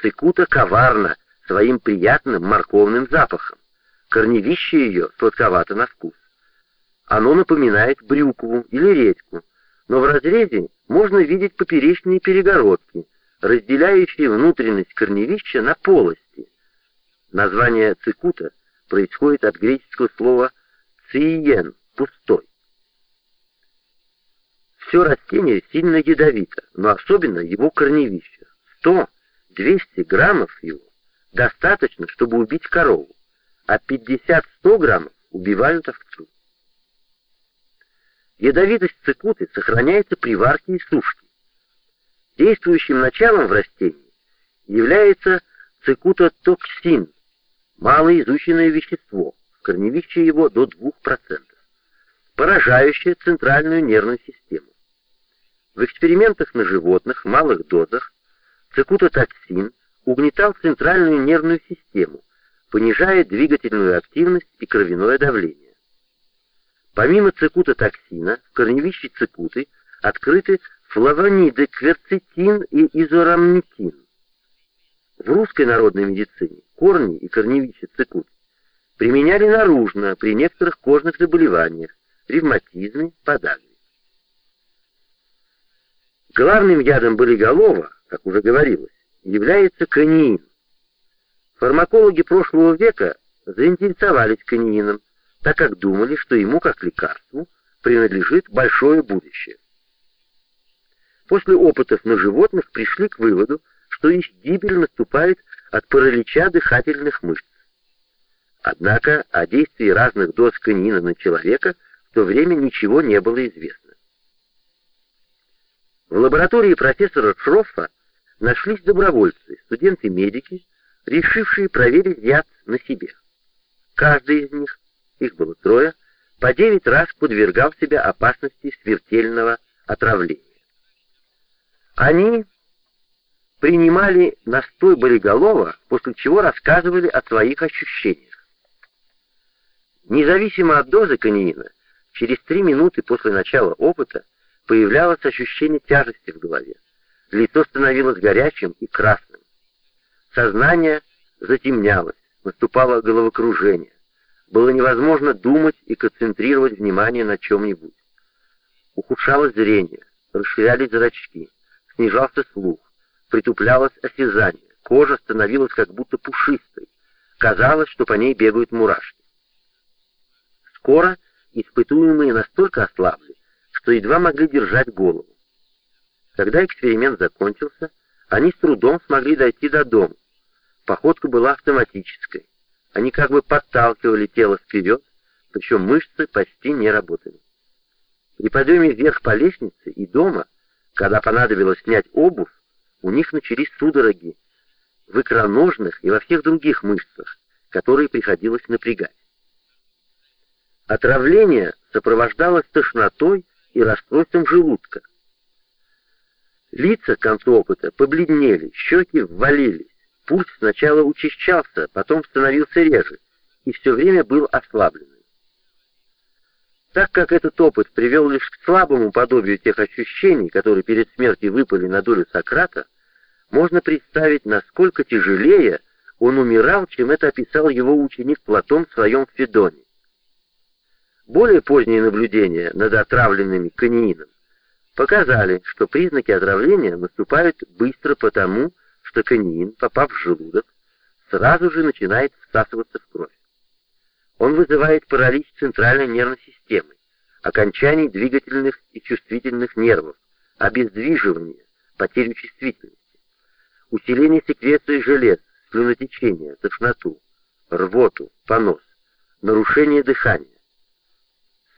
Цикута коварна своим приятным морковным запахом. Корневище ее сладковато на вкус. Оно напоминает брюкву или редьку, но в разрезе можно видеть поперечные перегородки, разделяющие внутренность корневища на полости. Название цикута происходит от греческого слова «циен» — «пустой». Все растение сильно ядовито, но особенно его корневище. 100-200 граммов его достаточно, чтобы убить корову, а 50-100 граммов убивают овцу. Ядовитость цикуты сохраняется при варке и сушке. Действующим началом в растении является цикутотоксин, малоизученное вещество, в корневище его до 2%, поражающее центральную нервную систему. В экспериментах на животных в малых дозах цикутотоксин угнетал центральную нервную систему, понижая двигательную активность и кровяное давление. Помимо цикутотоксина, в корневище цикуты открыты флавониды кверцетин и изорамнитин. В русской народной медицине корни и корневища цикут применяли наружно при некоторых кожных заболеваниях, ревматизме, подагре. Главным ядом болиголова, как уже говорилось, является каниин. Фармакологи прошлого века заинтересовались каниином, так как думали, что ему, как лекарству, принадлежит большое будущее. После опытов на животных пришли к выводу, что их гибель наступает от паралича дыхательных мышц. Однако о действии разных доз канина на человека в то время ничего не было известно. В лаборатории профессора Шроффа нашлись добровольцы, студенты-медики, решившие проверить яд на себе. Каждый из них, их было трое, по девять раз подвергал себя опасности смертельного отравления. Они принимали настой болиголова, после чего рассказывали о своих ощущениях. Независимо от дозы каниина, через три минуты после начала опыта появлялось ощущение тяжести в голове. Лицо становилось горячим и красным. Сознание затемнялось, наступало головокружение. Было невозможно думать и концентрировать внимание на чем-нибудь. Ухудшалось зрение, расширялись зрачки, снижался слух, притуплялось осязание, кожа становилась как будто пушистой, казалось, что по ней бегают мурашки. Скоро испытуемые настолько ослабли, что едва могли держать голову. Когда эксперимент закончился, они с трудом смогли дойти до дома. Походка была автоматической. Они как бы подталкивали тело вперед, причем мышцы почти не работали. При подъеме вверх по лестнице и дома, когда понадобилось снять обувь, у них начались судороги в икроножных и во всех других мышцах, которые приходилось напрягать. Отравление сопровождалось тошнотой и расстройством желудка. Лица к концу опыта побледнели, щеки ввалились. Пульс сначала учащался, потом становился реже, и все время был ослабленным. Так как этот опыт привел лишь к слабому подобию тех ощущений, которые перед смертью выпали на долю Сократа, можно представить, насколько тяжелее он умирал, чем это описал его ученик Платон в своем Федоне. Более поздние наблюдения над отравленными каниином показали, что признаки отравления наступают быстро потому, что каниин, попав в желудок, сразу же начинает всасываться в кровь. Он вызывает паралич центральной нервной системы, окончаний двигательных и чувствительных нервов, обездвиживание, потерю чувствительности, усиление секреции желез, слюнотечение, тошноту, рвоту, понос, нарушение дыхания.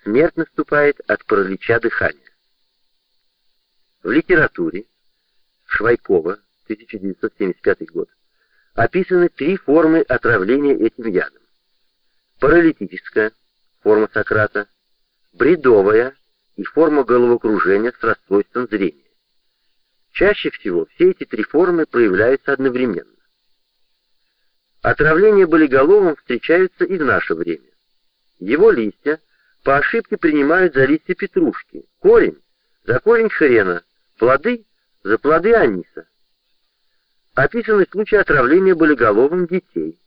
Смерть наступает от паралича дыхания. В литературе Швайкова, 1975 год, описаны три формы отравления этим ядом. Паралитическая, форма Сократа, бредовая и форма головокружения с расстройством зрения. Чаще всего все эти три формы проявляются одновременно. Отравление болиголовым встречаются и в наше время. Его листья по ошибке принимают за листья петрушки, корень за корень хрена, плоды за плоды аниса. описаны случаи отравления болиголовым детей.